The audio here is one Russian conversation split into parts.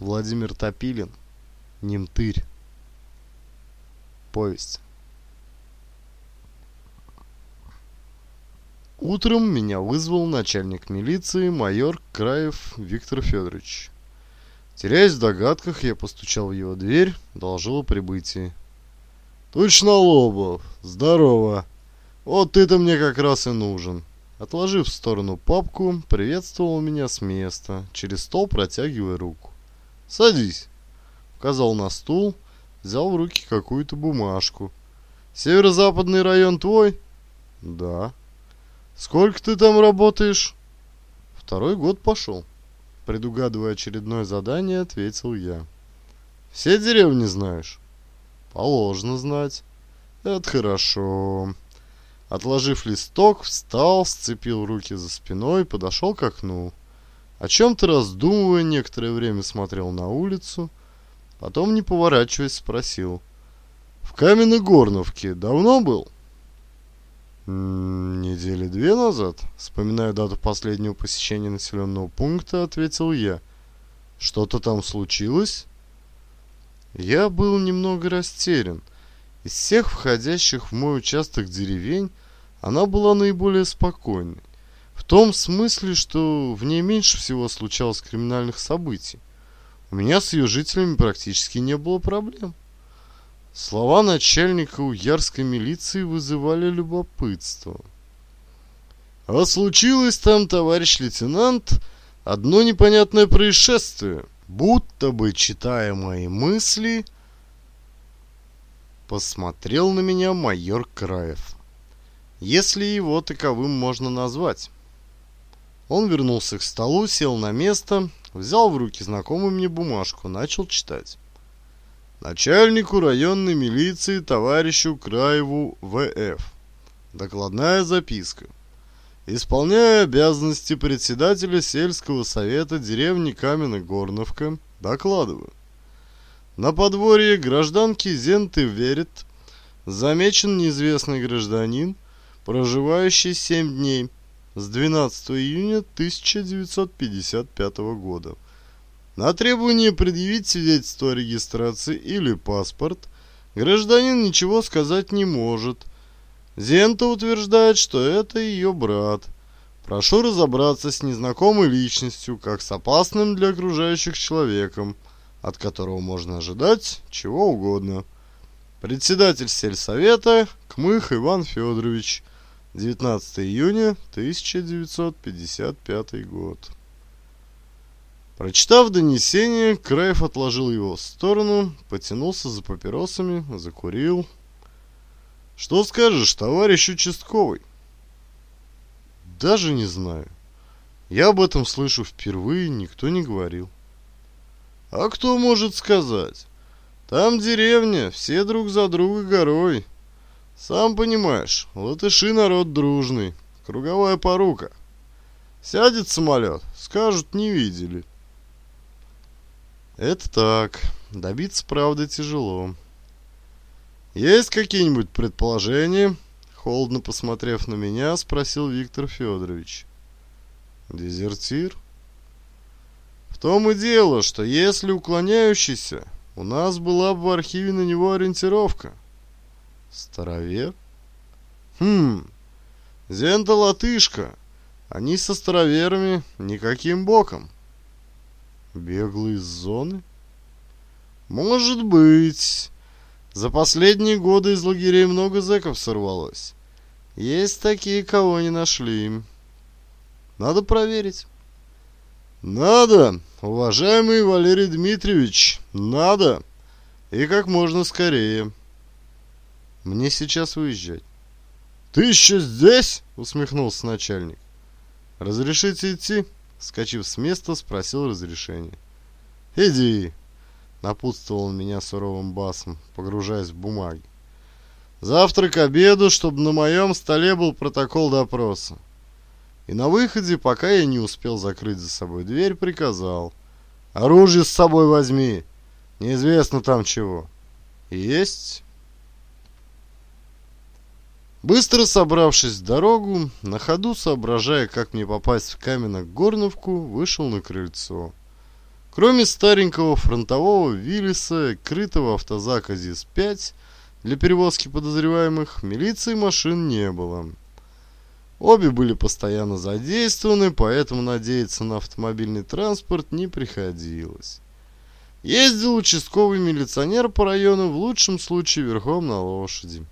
Владимир Топилин. Немтырь. Повесть. Утром меня вызвал начальник милиции майор Краев Виктор Федорович. Теряясь в догадках, я постучал в его дверь, доложил о прибытии. «Точно, Лобов! Здорово! Вот ты-то мне как раз и нужен!» Отложив в сторону папку, приветствовал меня с места, через стол протягивая руку. «Садись!» Указал на стул, взял в руки какую-то бумажку. «Северо-западный район твой?» «Да». «Сколько ты там работаешь?» «Второй год пошел». Предугадывая очередное задание, ответил я. «Все деревни знаешь?» «Положено знать». «Это хорошо». Отложив листок, встал, сцепил руки за спиной и подошел к окну. О чем-то раздумывая, некоторое время смотрел на улицу, потом, не поворачиваясь, спросил. «В Каменногорновке давно был?» «Недели две назад», вспоминая дату последнего посещения населенного пункта, ответил я. «Что-то там случилось?» Я был немного растерян. Из всех входящих в мой участок деревень она была наиболее спокойной том смысле, что в ней меньше всего случалось криминальных событий. У меня с ее жителями практически не было проблем. Слова начальника уярской милиции вызывали любопытство. А случилось там, товарищ лейтенант, одно непонятное происшествие. Будто бы, читая мои мысли, посмотрел на меня майор Краев. Если его таковым можно назвать. Он вернулся к столу, сел на место, взял в руки знакомую мне бумажку, начал читать. Начальнику районной милиции товарищу Краеву ВФ. Докладная записка. Исполняя обязанности председателя сельского совета деревни Каменогорновка, докладываю. На подворье гражданки Зенты верит, замечен неизвестный гражданин, проживающий 7 дней – с 12 июня 1955 года. На требование предъявить свидетельство о регистрации или паспорт гражданин ничего сказать не может. Зента утверждает, что это ее брат. Прошу разобраться с незнакомой личностью, как с опасным для окружающих человеком, от которого можно ожидать чего угодно. Председатель сельсовета Кмых Иван Федорович – 19 июня 1955 год. Прочитав донесение, Краев отложил его в сторону, потянулся за папиросами, закурил. «Что скажешь, товарищ участковый?» «Даже не знаю. Я об этом слышу впервые, никто не говорил». «А кто может сказать? Там деревня, все друг за друга горой. Сам понимаешь, латыши народ дружный, круговая порука. Сядет самолет, скажут, не видели. Это так, добиться правды тяжело. Есть какие-нибудь предположения? Холодно посмотрев на меня, спросил Виктор Федорович. Дезертир? В том и дело, что если уклоняющийся, у нас была бы в архиве на него ориентировка. Старовер? Хм, Зенда латышка. А Они со староверами никаким боком. Беглые из зоны? Может быть. За последние годы из лагерей много зэков сорвалось. Есть такие, кого не нашли. Надо проверить. Надо, уважаемый Валерий Дмитриевич, надо. И как можно скорее. Мне сейчас уезжать. «Ты еще здесь?» — усмехнулся начальник. «Разрешите идти?» — вскочив с места, спросил разрешение. «Иди!» — напутствовал он меня суровым басом, погружаясь в бумаги. «Завтра к обеду, чтобы на моем столе был протокол допроса». И на выходе, пока я не успел закрыть за собой дверь, приказал. «Оружие с собой возьми! Неизвестно там чего». «Есть!» Быстро собравшись в дорогу, на ходу соображая, как мне попасть в Каменок-Горновку, вышел на крыльцо. Кроме старенького фронтового Виллиса, крытого автозака ЗИС-5, для перевозки подозреваемых, милиции машин не было. Обе были постоянно задействованы, поэтому надеяться на автомобильный транспорт не приходилось. Ездил участковый милиционер по району, в лучшем случае верхом на лошади.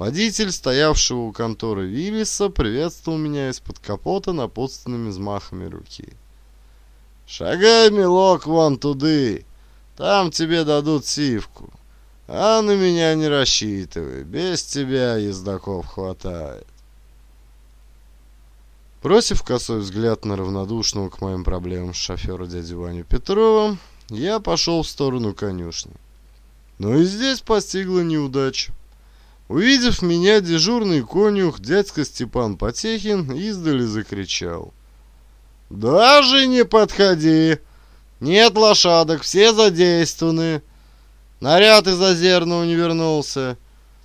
Водитель, стоявшего у конторы Виллиса, приветствовал меня из-под капота напутственными взмахами руки. «Шагай, милок, вон туды! Там тебе дадут сивку. А на меня не рассчитывай, без тебя ездаков хватает». Бросив косой взгляд на равнодушного к моим проблемам шофера дядю Ваню Петрова, я пошел в сторону конюшни. Но и здесь постигла неудача. Увидев меня, дежурный конюх, дядька Степан Потехин, издали закричал. «Даже не подходи! Нет лошадок, все задействованы. Наряд из Озерного не вернулся.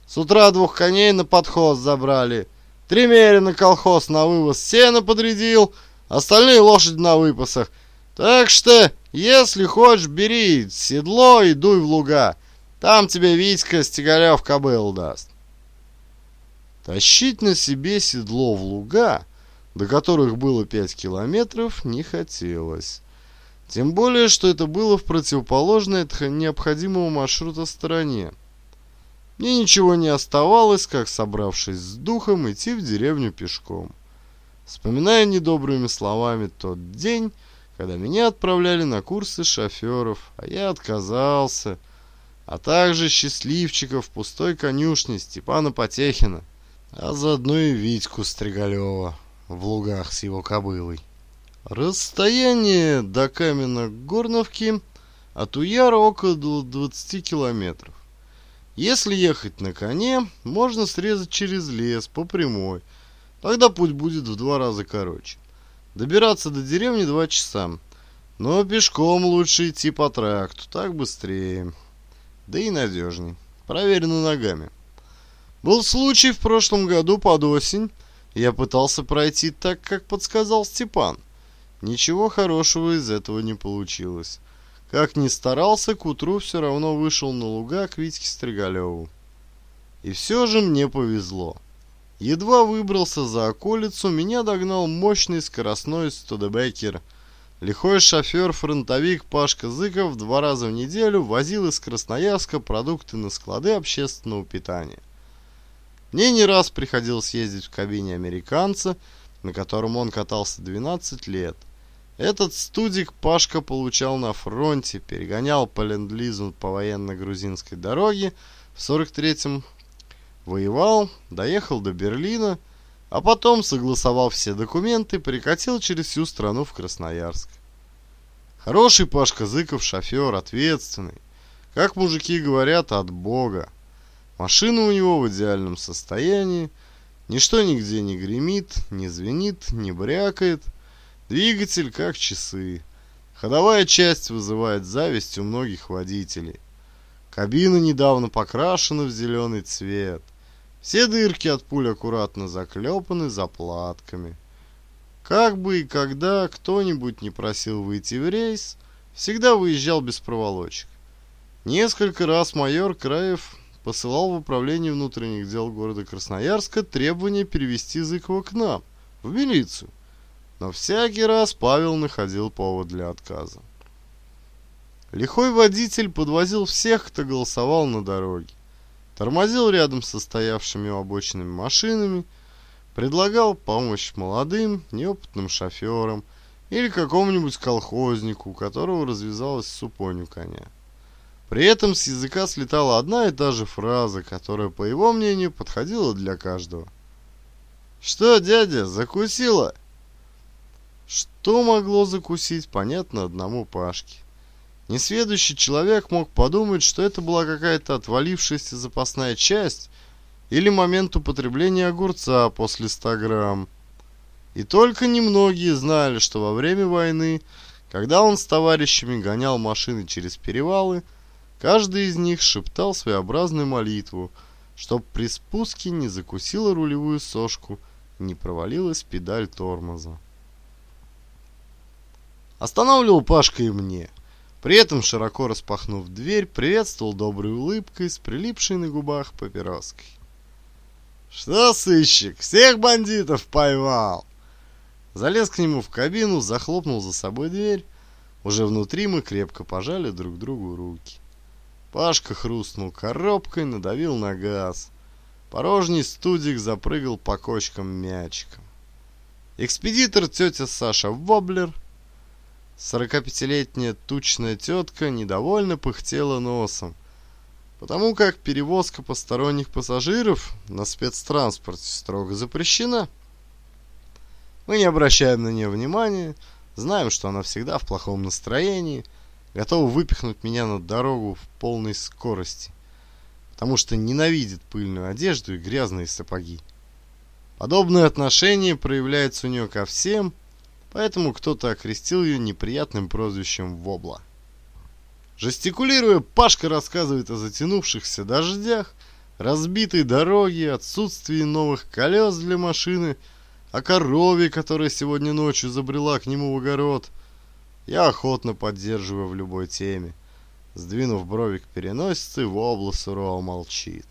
С утра двух коней на подхоз забрали. Три мерина колхоз на вывоз сена подрядил, остальные лошади на выпасах. Так что, если хочешь, бери седло и дуй в луга. Там тебе Витька Стегарев кобыл даст. Тащить на себе седло в луга, до которых было 5 километров, не хотелось. Тем более, что это было в противоположной от необходимого маршрута стороне. Мне ничего не оставалось, как, собравшись с духом, идти в деревню пешком. Вспоминая недобрыми словами тот день, когда меня отправляли на курсы шоферов, а я отказался, а также счастливчиков в пустой конюшне Степана Потехина а заодно и Витьку Стригалева в лугах с его кобылой. Расстояние до Каменогорновки от Уяра около 20 километров. Если ехать на коне, можно срезать через лес по прямой, тогда путь будет в два раза короче. Добираться до деревни два часа, но пешком лучше идти по тракту, так быстрее, да и надежней, проверено ногами. Был случай в прошлом году под осень. Я пытался пройти так, как подсказал Степан. Ничего хорошего из этого не получилось. Как ни старался, к утру все равно вышел на луга к Витьке Стригалеву. И все же мне повезло. Едва выбрался за околицу, меня догнал мощный скоростной студебекер. Лихой шофер-фронтовик Пашка Зыков два раза в неделю возил из Красноярска продукты на склады общественного питания. Мне не раз приходилось ездить в кабине американца, на котором он катался 12 лет. Этот студик Пашка получал на фронте, перегонял по ленд по военно-грузинской дороге в 43-м, воевал, доехал до Берлина, а потом, согласовал все документы, прикатил через всю страну в Красноярск. Хороший Пашка Зыков шофер, ответственный. Как мужики говорят, от бога. Машина у него в идеальном состоянии. Ничто нигде не гремит, не звенит, не брякает. Двигатель как часы. Ходовая часть вызывает зависть у многих водителей. Кабина недавно покрашена в зеленый цвет. Все дырки от пуль аккуратно заклепаны заплатками. Как бы и когда кто-нибудь не просил выйти в рейс, всегда выезжал без проволочек. Несколько раз майор Краев посылал в управление внутренних дел города Красноярска требование перевести Зыкова к нам, в милицию. Но всякий раз Павел находил повод для отказа. Лихой водитель подвозил всех, кто голосовал на дороге. Тормозил рядом со стоявшими у обочинами машинами, предлагал помощь молодым, неопытным шоферам или какому-нибудь колхознику, у которого развязалась супонь у коня. При этом с языка слетала одна и та же фраза, которая, по его мнению, подходила для каждого. «Что, дядя, закусила?» Что могло закусить, понятно одному Пашке. Несведущий человек мог подумать, что это была какая-то отвалившаяся запасная часть или момент употребления огурца после 100 грамм. И только немногие знали, что во время войны, когда он с товарищами гонял машины через перевалы – Каждый из них шептал своеобразную молитву, чтоб при спуске не закусила рулевую сошку, не провалилась педаль тормоза. Останавливал Пашка и мне. При этом, широко распахнув дверь, приветствовал доброй улыбкой с прилипшей на губах папироской. «Что, сыщик, всех бандитов поймал!» Залез к нему в кабину, захлопнул за собой дверь. Уже внутри мы крепко пожали друг другу руки. Пашка хрустнул коробкой, надавил на газ. Порожний студик запрыгал по кочкам мячиком. Экспедитор тетя Саша Воблер, 45-летняя тучная тетка, недовольно пыхтела носом, потому как перевозка посторонних пассажиров на спецтранспорте строго запрещена. Мы не обращаем на нее внимания, знаем, что она всегда в плохом настроении – готова выпихнуть меня на дорогу в полной скорости, потому что ненавидит пыльную одежду и грязные сапоги. Подобное отношение проявляется у нее ко всем, поэтому кто-то окрестил ее неприятным прозвищем Вобла. Жестикулируя, Пашка рассказывает о затянувшихся дождях, разбитой дороге, отсутствии новых колес для машины, о корове, которая сегодня ночью забрела к нему в огород – я охотно поддерживаю в любой теме. Сдвинув брови к переносице, Вобла сурово молчит.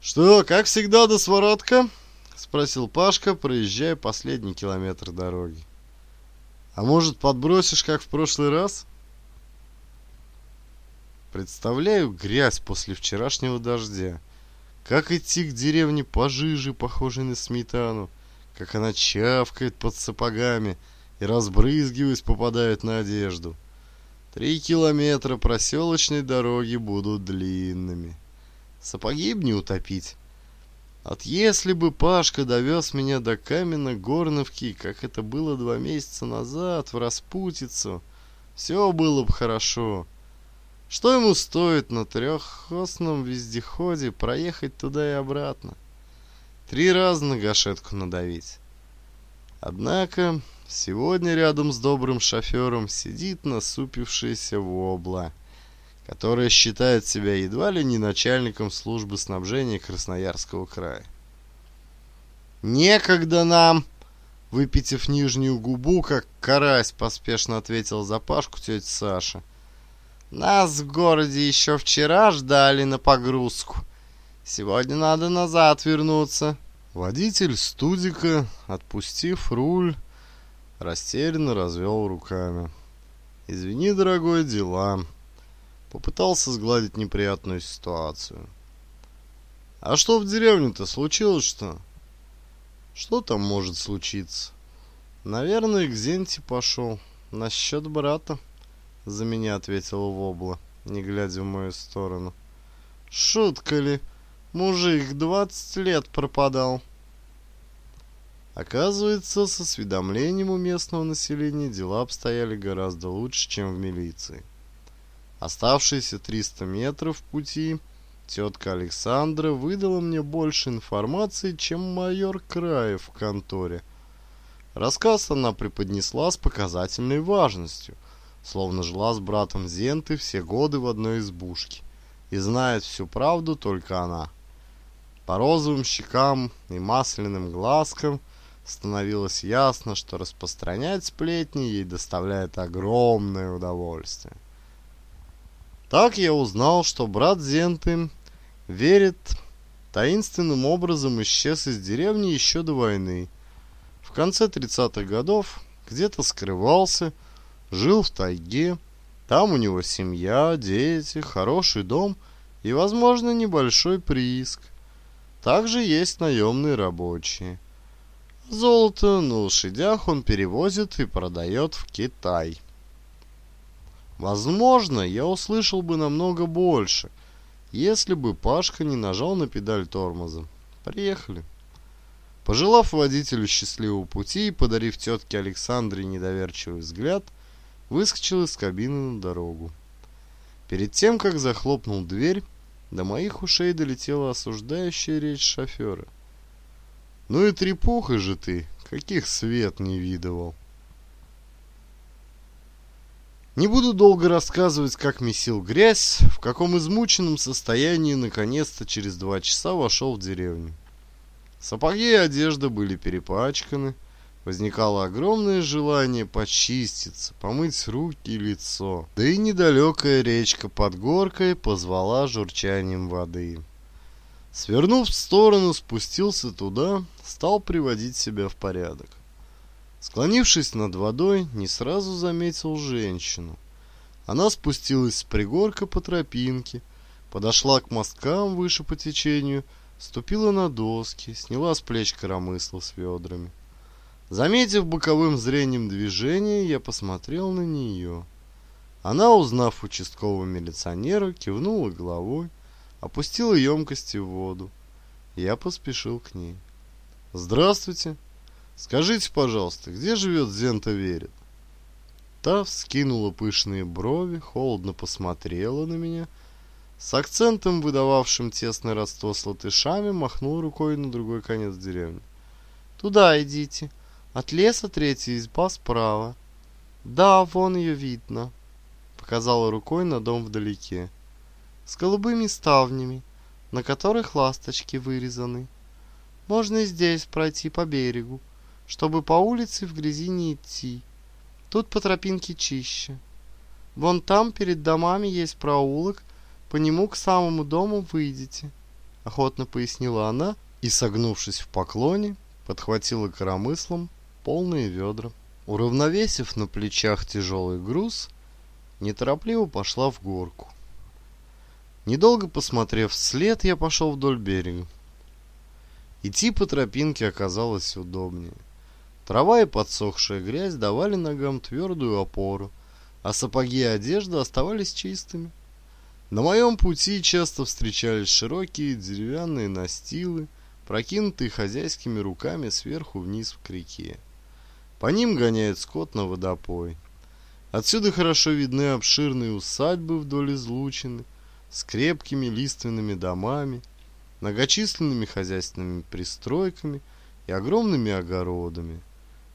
«Что, как всегда, до своротка?» — спросил Пашка, проезжая последний километр дороги. «А может, подбросишь, как в прошлый раз?» Представляю грязь после вчерашнего дождя. Как идти к деревне пожиже, похожей на сметану. Как она чавкает под сапогами — и, разбрызгиваясь, попадают на одежду. Три километра проселочной дороги будут длинными. Сапоги б не утопить. От если бы Пашка довез меня до Каменно-Горновки, как это было два месяца назад, в распутицу, все было бы хорошо. Что ему стоит на трехосном вездеходе проехать туда и обратно? Три раза на гашетку надавить. Однако Сегодня рядом с добрым шофером сидит насупившаяся вобла, которая считает себя едва ли не начальником службы снабжения Красноярского края. «Некогда нам!» Выпитив нижнюю губу, как карась, поспешно ответил за Пашку тетя Саша. «Нас в городе еще вчера ждали на погрузку. Сегодня надо назад вернуться». Водитель студика, отпустив руль, растерянно развел руками. «Извини, дорогой, дела». Попытался сгладить неприятную ситуацию. «А что в деревне-то? случилось что? «Что там может случиться?» «Наверное, к Зенте пошел. Насчет брата», — за меня ответила Вобла, не глядя в мою сторону. «Шутка ли? Мужик двадцать лет пропадал». Оказывается, с осведомлением у местного населения дела обстояли гораздо лучше, чем в милиции. Оставшиеся 300 метров пути тетка Александра выдала мне больше информации, чем майор Краев в конторе. Рассказ она преподнесла с показательной важностью, словно жила с братом Зенты все годы в одной избушке. И знает всю правду только она. По розовым щекам и масляным глазкам – Становилось ясно, что распространять сплетни ей доставляет огромное удовольствие. Так я узнал, что брат Зенты верит таинственным образом исчез из деревни еще до войны. В конце 30-х годов где-то скрывался, жил в тайге. Там у него семья, дети, хороший дом и, возможно, небольшой прииск. Также есть наемные рабочие – Золото на лошадях он перевозит и продает в Китай. Возможно, я услышал бы намного больше, если бы Пашка не нажал на педаль тормоза. Приехали. Пожелав водителю счастливого пути и подарив тетке Александре недоверчивый взгляд, выскочил из кабины на дорогу. Перед тем, как захлопнул дверь, до моих ушей долетела осуждающая речь шофера – ну и трепуха же ты, каких свет не видывал. Не буду долго рассказывать, как месил грязь, в каком измученном состоянии наконец-то через два часа вошел в деревню. Сапоги и одежда были перепачканы, возникало огромное желание почиститься, помыть руки и лицо. Да и недалекая речка под горкой позвала журчанием воды. Свернув в сторону, спустился туда, стал приводить себя в порядок. Склонившись над водой, не сразу заметил женщину. Она спустилась с пригорка по тропинке, подошла к мосткам выше по течению, ступила на доски, сняла с плеч коромысла с ведрами. Заметив боковым зрением движение, я посмотрел на нее. Она, узнав участкового милиционера, кивнула головой, опустила емкости в воду. Я поспешил к ней. «Здравствуйте! Скажите, пожалуйста, где живет Зента Верит?» Та вскинула пышные брови, холодно посмотрела на меня. С акцентом, выдававшим тесное родство с латышами, махнул рукой на другой конец деревни. «Туда идите. От леса третья изба справа. Да, вон ее видно», — показала рукой на дом вдалеке с голубыми ставнями, на которых ласточки вырезаны. Можно здесь пройти по берегу, чтобы по улице в грязи не идти. Тут по тропинке чище. Вон там перед домами есть проулок, по нему к самому дому выйдете. Охотно пояснила она и, согнувшись в поклоне, подхватила коромыслом полные ведра. Уравновесив на плечах тяжелый груз, неторопливо пошла в горку. Недолго посмотрев вслед, я пошел вдоль берега. Идти по тропинке оказалось удобнее. Трава и подсохшая грязь давали ногам твердую опору, а сапоги и одежда оставались чистыми. На моем пути часто встречались широкие деревянные настилы, прокинутые хозяйскими руками сверху вниз к реке. По ним гоняет скот на водопой. Отсюда хорошо видны обширные усадьбы вдоль излучины – с крепкими лиственными домами, многочисленными хозяйственными пристройками и огромными огородами.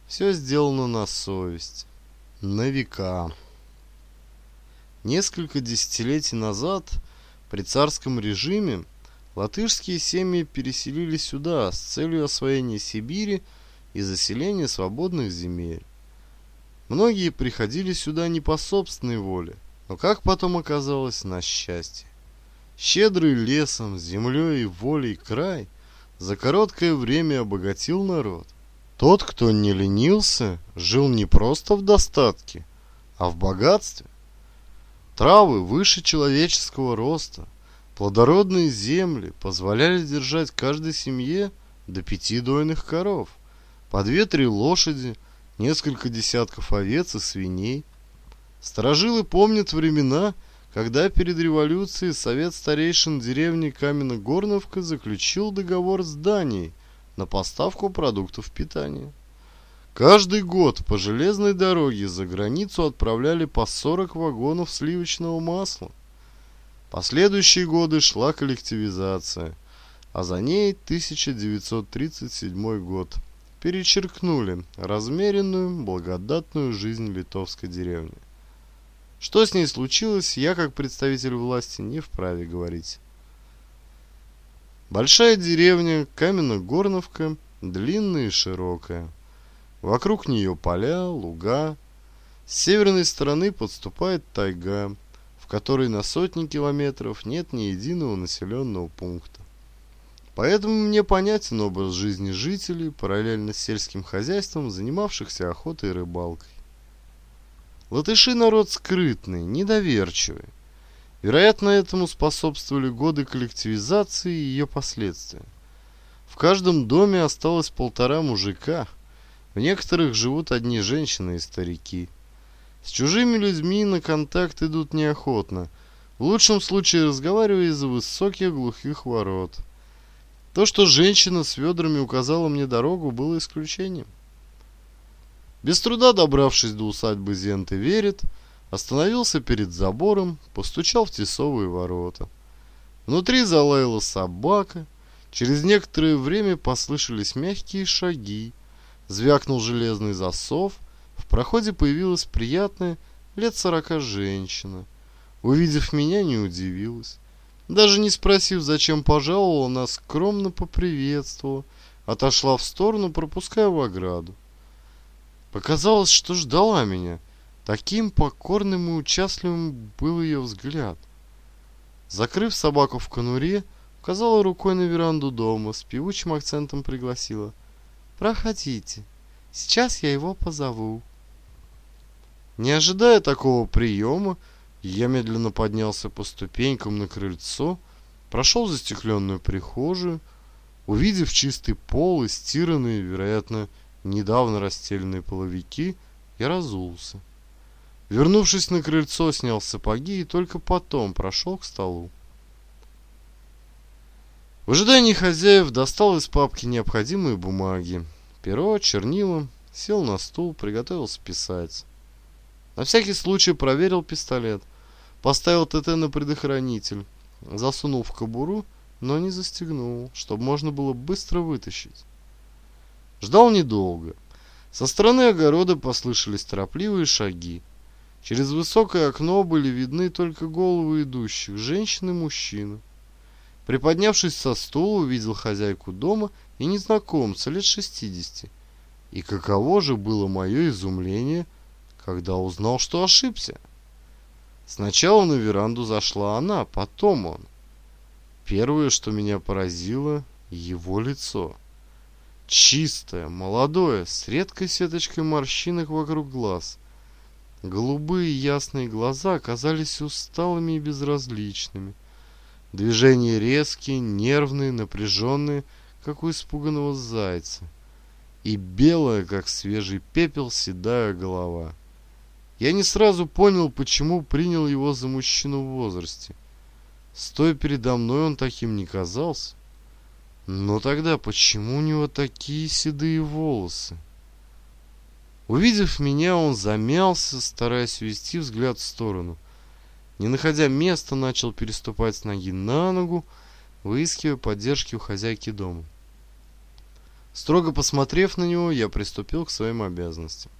Все сделано на совесть, на века. Несколько десятилетий назад при царском режиме латышские семьи переселили сюда с целью освоения Сибири и заселения свободных земель. Многие приходили сюда не по собственной воле, но, как потом оказалось, на счастье. Щедрый лесом, землей и волей край за короткое время обогатил народ. Тот, кто не ленился, жил не просто в достатке, а в богатстве. Травы выше человеческого роста, плодородные земли позволяли держать каждой семье до пяти дойных коров, по две-три лошади, несколько десятков овец и свиней – Старожилы помнят времена, когда перед революцией совет старейшин деревни Каменогорновка заключил договор с Данией на поставку продуктов питания. Каждый год по железной дороге за границу отправляли по 40 вагонов сливочного масла. Последующие годы шла коллективизация, а за ней 1937 год. Перечеркнули размеренную, благодатную жизнь литовской деревни. Что с ней случилось, я как представитель власти не вправе говорить. Большая деревня, каменно-горновка, длинная и широкая. Вокруг нее поля, луга. С северной стороны подступает тайга, в которой на сотни километров нет ни единого населенного пункта. Поэтому мне понятен образ жизни жителей, параллельно с сельским хозяйством, занимавшихся охотой и рыбалкой. Латыши народ скрытный, недоверчивый. Вероятно, этому способствовали годы коллективизации и ее последствия. В каждом доме осталось полтора мужика, в некоторых живут одни женщины и старики. С чужими людьми на контакт идут неохотно, в лучшем случае разговаривая из-за высоких глухих ворот. То, что женщина с ведрами указала мне дорогу, было исключением. Без труда добравшись до усадьбы Зенты Верит, остановился перед забором, постучал в тесовые ворота. Внутри залаяла собака, через некоторое время послышались мягкие шаги, звякнул железный засов, в проходе появилась приятная лет сорока женщина. Увидев меня, не удивилась. Даже не спросив, зачем пожаловала, она скромно поприветствовала, отошла в сторону, пропуская в ограду. Показалось, что ждала меня. Таким покорным и участливым был ее взгляд. Закрыв собаку в конуре, указала рукой на веранду дома, с певучим акцентом пригласила. «Проходите, сейчас я его позову». Не ожидая такого приема, я медленно поднялся по ступенькам на крыльцо, прошел застекленную прихожую, увидев чистый пол и стиранные, вероятно, недавно расстеленные половики, и разулся. Вернувшись на крыльцо, снял сапоги и только потом прошел к столу. В ожидании хозяев достал из папки необходимые бумаги. Перо, чернила, сел на стул, приготовился писать. На всякий случай проверил пистолет, поставил ТТ на предохранитель, засунул в кобуру, но не застегнул, чтобы можно было быстро вытащить. Ждал недолго. Со стороны огорода послышались торопливые шаги. Через высокое окно были видны только головы идущих, женщин и мужчин. Приподнявшись со стула, увидел хозяйку дома и незнакомца лет шестидесяти. И каково же было мое изумление, когда узнал, что ошибся. Сначала на веранду зашла она, потом он. Первое, что меня поразило, его лицо. Чистое, молодое, с редкой сеточкой морщинок вокруг глаз. Голубые ясные глаза оказались усталыми и безразличными. Движения резкие, нервные, напряженные, как у испуганного зайца. И белая, как свежий пепел, седая голова. Я не сразу понял, почему принял его за мужчину в возрасте. Стоя передо мной, он таким не казался. Но тогда почему у него такие седые волосы? Увидев меня, он замялся, стараясь увести взгляд в сторону. Не находя места, начал переступать с ноги на ногу, выискивая поддержки у хозяйки дома. Строго посмотрев на него, я приступил к своим обязанностям.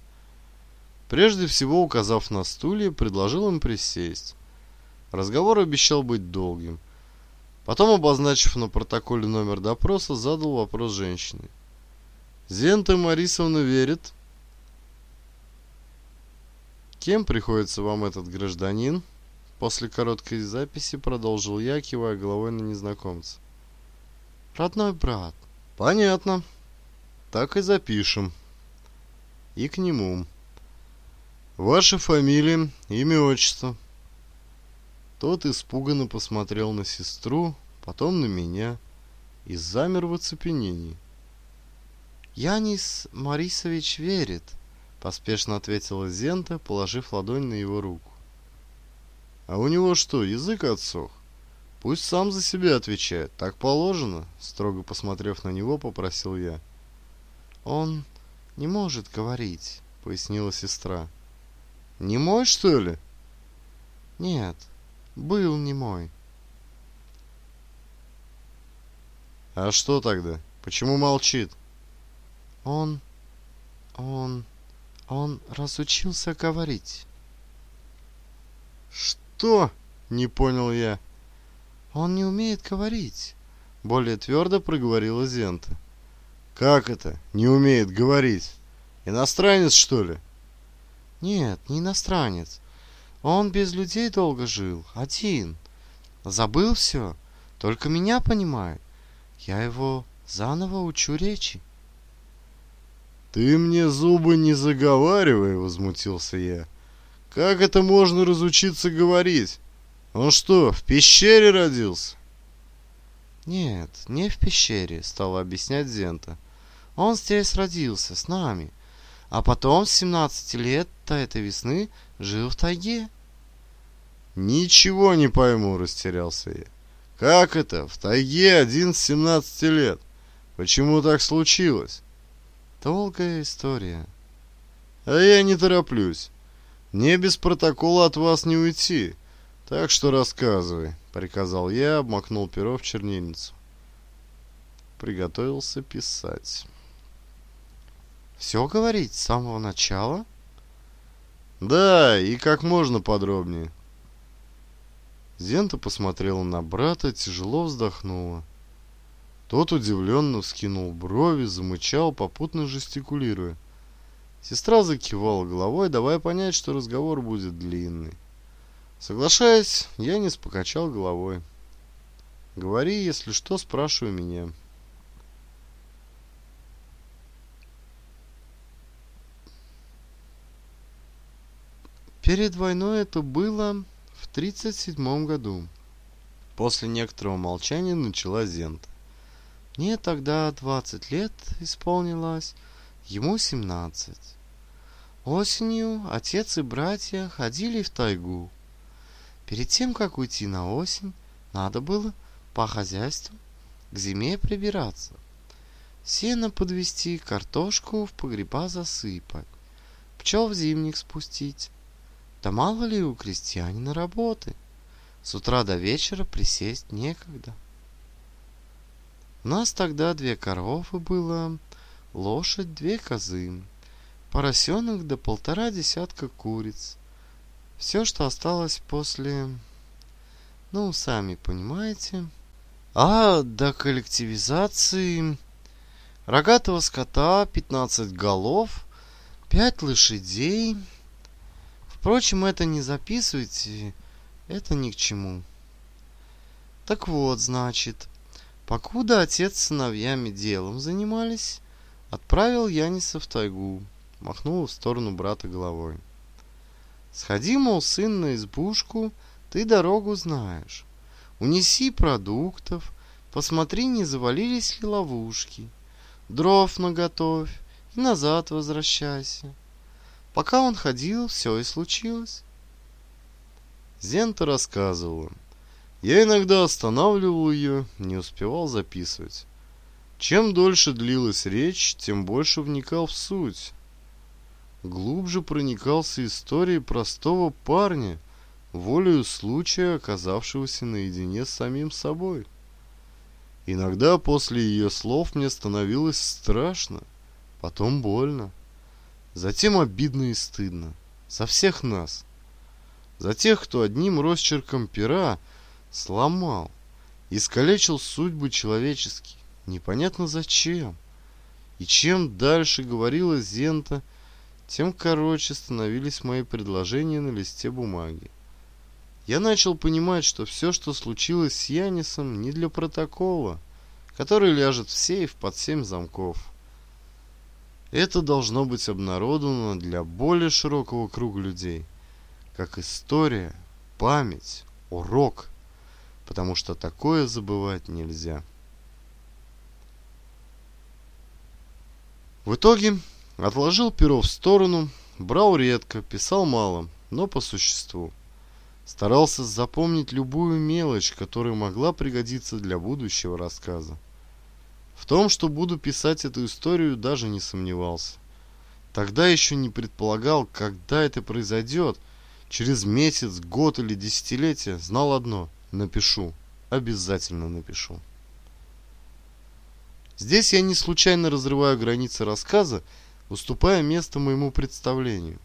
Прежде всего, указав на стулья, предложил им присесть. Разговор обещал быть долгим. Потом, обозначив на протоколе номер допроса, задал вопрос женщине. «Зента Марисовна верит?» «Кем приходится вам этот гражданин?» После короткой записи продолжил я, кивая головой на незнакомца. «Родной брат». «Понятно. Так и запишем. И к нему. Ваша фамилия, имя, отчество». Тот испуганно посмотрел на сестру, потом на меня и замер в оцепенении. «Янис Марисович верит», — поспешно ответила Зента, положив ладонь на его руку. «А у него что, язык отсох? Пусть сам за себя отвечает, так положено», — строго посмотрев на него, попросил я. «Он не может говорить», — пояснила сестра. «Не мой, что ли?» «Нет, был не мой. А что тогда? Почему молчит? Он... он... он разучился говорить. Что? Не понял я. Он не умеет говорить. Более твердо проговорила Зента. Как это? Не умеет говорить? Иностранец, что ли? Нет, не иностранец. Он без людей долго жил, один. Забыл все, только меня понимает. Я его заново учу речи. «Ты мне зубы не заговаривай!» — возмутился я. «Как это можно разучиться говорить? Он что, в пещере родился?» «Нет, не в пещере», — стала объяснять Зента. «Он здесь родился, с нами. А потом с 17 лет до этой весны жил в тайге. «Ничего не пойму», — растерялся я. «Как это? В тайге один с 17 лет. Почему так случилось?» «Долгая история». «А я не тороплюсь. Мне без протокола от вас не уйти. Так что рассказывай», — приказал я, обмакнул перо в чернильницу. Приготовился писать. «Все говорить с самого начала?» «Да, и как можно подробнее». Зента посмотрела на брата, тяжело вздохнула. Тот удивленно вскинул брови, замычал, попутно жестикулируя. Сестра закивала головой, давая понять, что разговор будет длинный. Соглашаясь, я не покачал головой. «Говори, если что, спрашивай меня». Перед войной это было в 1937 году. После некоторого молчания начала Зента. Мне тогда 20 лет исполнилось, ему 17. Осенью отец и братья ходили в тайгу. Перед тем, как уйти на осень, надо было по хозяйству к зиме прибираться. Сено подвести, картошку в погреба засыпать, пчел в зимник спустить, да мало ли у крестьянина работы. С утра до вечера присесть некогда. У нас тогда две коровы было, лошадь, две козы, поросенок до да полтора десятка куриц. Все, что осталось после... Ну, сами понимаете. А до коллективизации рогатого скота 15 голов, 5 лошадей... Впрочем, это не записывайте, это ни к чему. Так вот, значит, покуда отец с сыновьями делом занимались, отправил Яниса в тайгу, махнул в сторону брата головой. Сходи, мол, сын, на избушку, ты дорогу знаешь. Унеси продуктов, посмотри, не завалились ли ловушки. Дров наготовь и назад возвращайся. Пока он ходил, все и случилось. Зента рассказывала. Я иногда останавливал ее, не успевал записывать. Чем дольше длилась речь, тем больше вникал в суть. Глубже проникался историей простого парня, волею случая оказавшегося наедине с самим собой. Иногда после ее слов мне становилось страшно, потом больно. Затем обидно и стыдно. со всех нас. За тех, кто одним росчерком пера сломал, искалечил судьбы человеческие. Непонятно зачем. И чем дальше говорила Зента, тем короче становились мои предложения на листе бумаги. Я начал понимать, что все, что случилось с Янисом, не для протокола, который ляжет в сейф под семь замков. Это должно быть обнародовано для более широкого круга людей, как история, память, урок, потому что такое забывать нельзя. В итоге отложил перо в сторону, брал редко, писал мало, но по существу. Старался запомнить любую мелочь, которая могла пригодиться для будущего рассказа. В том, что буду писать эту историю, даже не сомневался. Тогда еще не предполагал, когда это произойдет. Через месяц, год или десятилетие знал одно – напишу. Обязательно напишу. Здесь я не случайно разрываю границы рассказа, уступая место моему представлению.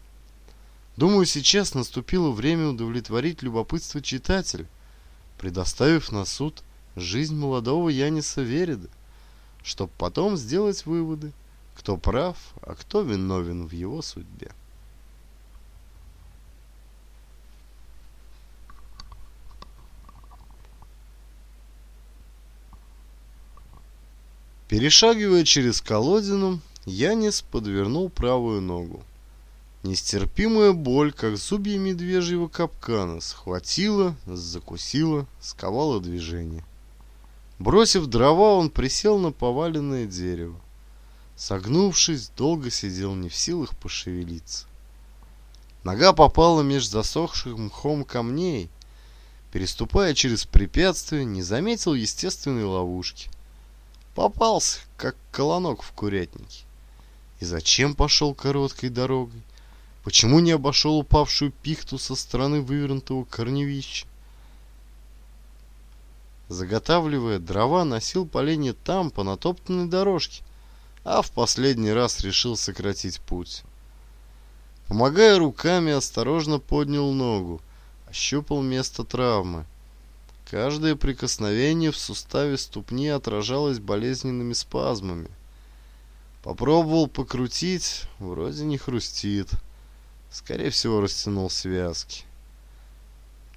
Думаю, сейчас наступило время удовлетворить любопытство читателя, предоставив на суд жизнь молодого Яниса Вереда чтобы потом сделать выводы, кто прав, а кто виновен в его судьбе. Перешагивая через колодину, Янис подвернул правую ногу. Нестерпимая боль, как зубья медвежьего капкана, схватила, закусила, сковала движение. Бросив дрова, он присел на поваленное дерево. Согнувшись, долго сидел не в силах пошевелиться. Нога попала меж засохших мхом камней. Переступая через препятствие, не заметил естественной ловушки. Попался, как колонок в курятнике. И зачем пошел короткой дорогой? Почему не обошел упавшую пихту со стороны вывернутого корневища? заготавливая дрова, носил поленья там, по натоптанной дорожке, а в последний раз решил сократить путь. Помогая руками, осторожно поднял ногу, ощупал место травмы. Каждое прикосновение в суставе ступни отражалось болезненными спазмами. Попробовал покрутить, вроде не хрустит. Скорее всего, растянул связки.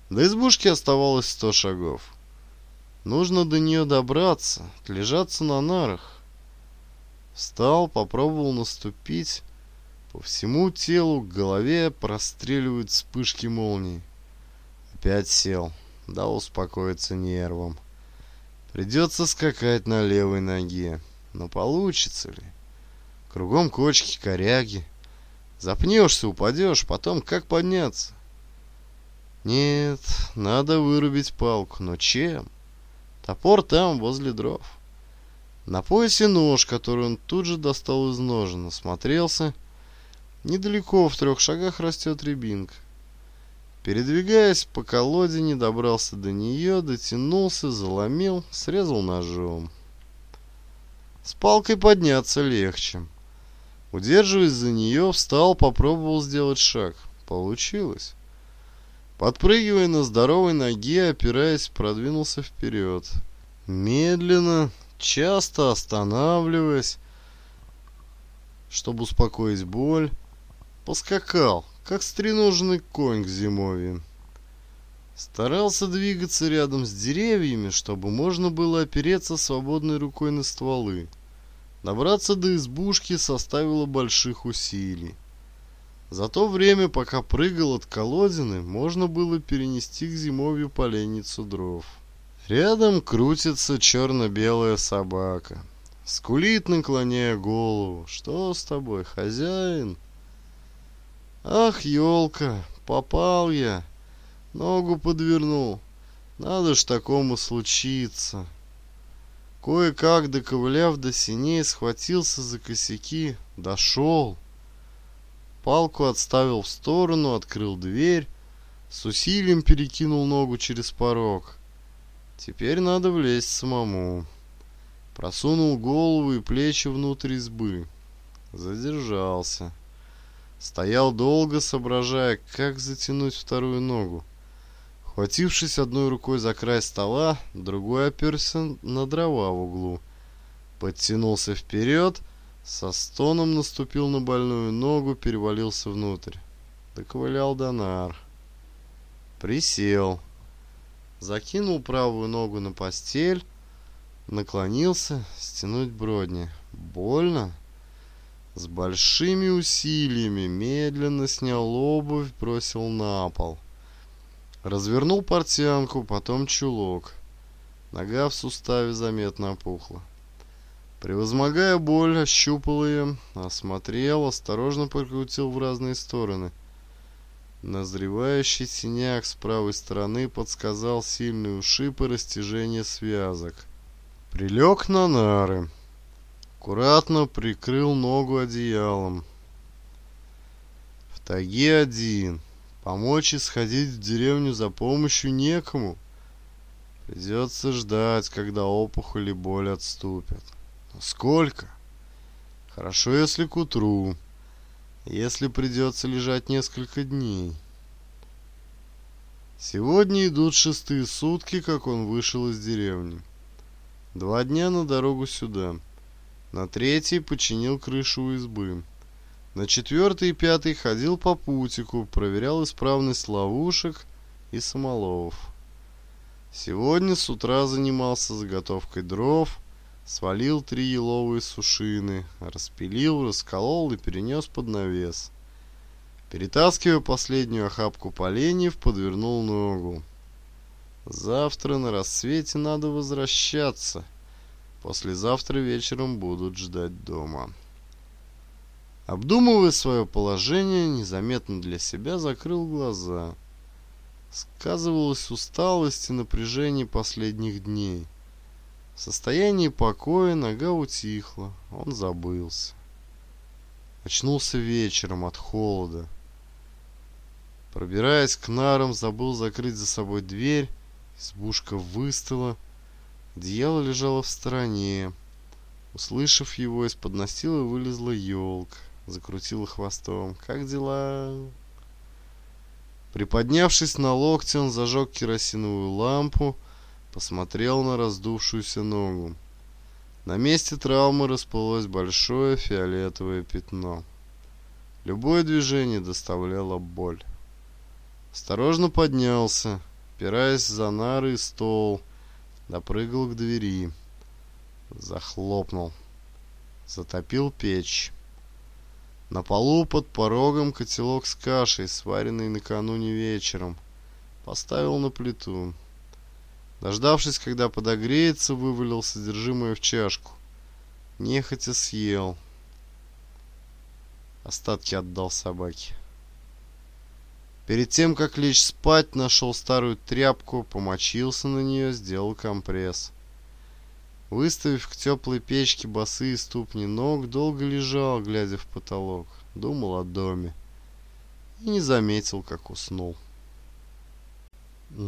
До избушки оставалось сто шагов. Нужно до нее добраться, лежаться на нарах. Встал, попробовал наступить. По всему телу, к голове простреливают вспышки молний. Опять сел. дал успокоиться нервам. Придется скакать на левой ноге. Но получится ли? Кругом кочки, коряги. Запнешься, упадешь, потом как подняться? Нет, надо вырубить палку. Но чем? Топор там, возле дров. На поясе нож, который он тут же достал из ножен, осмотрелся. Недалеко, в трех шагах, растет рябинка. Передвигаясь по колоде, не добрался до нее, дотянулся, заломил, срезал ножом. С палкой подняться легче. Удерживаясь за нее, встал, попробовал сделать шаг. Получилось. Подпрыгивая на здоровой ноге, опираясь, продвинулся вперед. Медленно, часто останавливаясь, чтобы успокоить боль, поскакал, как стреноженный конь к зимовье. Старался двигаться рядом с деревьями, чтобы можно было опереться свободной рукой на стволы. Добраться до избушки составило больших усилий. За то время, пока прыгал от колодины, можно было перенести к зимовью поленницу дров. Рядом крутится черно-белая собака. Скулит, наклоняя голову. «Что с тобой, хозяин?» «Ах, елка, попал я! Ногу подвернул. Надо ж такому случиться!» Кое-как доковыляв до синей, схватился за косяки, дошел. Палку отставил в сторону, открыл дверь, с усилием перекинул ногу через порог. Теперь надо влезть самому. Просунул голову и плечи внутрь избы. Задержался. Стоял долго, соображая, как затянуть вторую ногу. Хватившись одной рукой за край стола, другой оперся на дрова в углу. Подтянулся вперед и со стоном наступил на больную ногу, перевалился внутрь. Доковылял Донар. Присел. Закинул правую ногу на постель. Наклонился стянуть бродни. Больно? С большими усилиями медленно снял обувь, бросил на пол. Развернул портянку, потом чулок. Нога в суставе заметно опухла. Превозмогая боль, ощупал ее, осмотрел, осторожно покрутил в разные стороны. Назревающий синяк с правой стороны подсказал сильный ушиб и растяжение связок. Прилег на нары. Аккуратно прикрыл ногу одеялом. В таге один. Помочь и сходить в деревню за помощью некому. Придется ждать, когда опухоль и боль отступят. Сколько? Хорошо, если к утру. Если придется лежать несколько дней. Сегодня идут шестые сутки, как он вышел из деревни. Два дня на дорогу сюда. На третий починил крышу у избы. На четвертый и пятый ходил по путику, проверял исправность ловушек и самоловов. Сегодня с утра занимался заготовкой дров, Свалил три еловые сушины, распилил, расколол и перенес под навес. Перетаскивая последнюю охапку поленьев, подвернул ногу. Завтра на рассвете надо возвращаться. Послезавтра вечером будут ждать дома. Обдумывая свое положение, незаметно для себя закрыл глаза. Сказывалась усталость и напряжение последних дней. В состоянии покоя нога утихла, он забылся. Очнулся вечером от холода. Пробираясь к нарам, забыл закрыть за собой дверь, избушка выстыла, одеяло лежало в стороне. Услышав его, из-под настила вылезла елка, закрутила хвостом. «Как дела?» Приподнявшись на локте, он зажег керосиновую лампу, посмотрел на раздувшуюся ногу. На месте травмы расплылось большое фиолетовое пятно. Любое движение доставляло боль. Осторожно поднялся, опираясь за нары и стол, допрыгал к двери. Захлопнул. Затопил печь. На полу под порогом котелок с кашей, сваренный накануне вечером. Поставил на плиту. Дождавшись, когда подогреется, вывалил содержимое в чашку. Нехотя съел. Остатки отдал собаке. Перед тем, как лечь спать, нашел старую тряпку, помочился на нее, сделал компресс. Выставив к теплой печке босые ступни ног, долго лежал, глядя в потолок. Думал о доме. И не заметил, как уснул.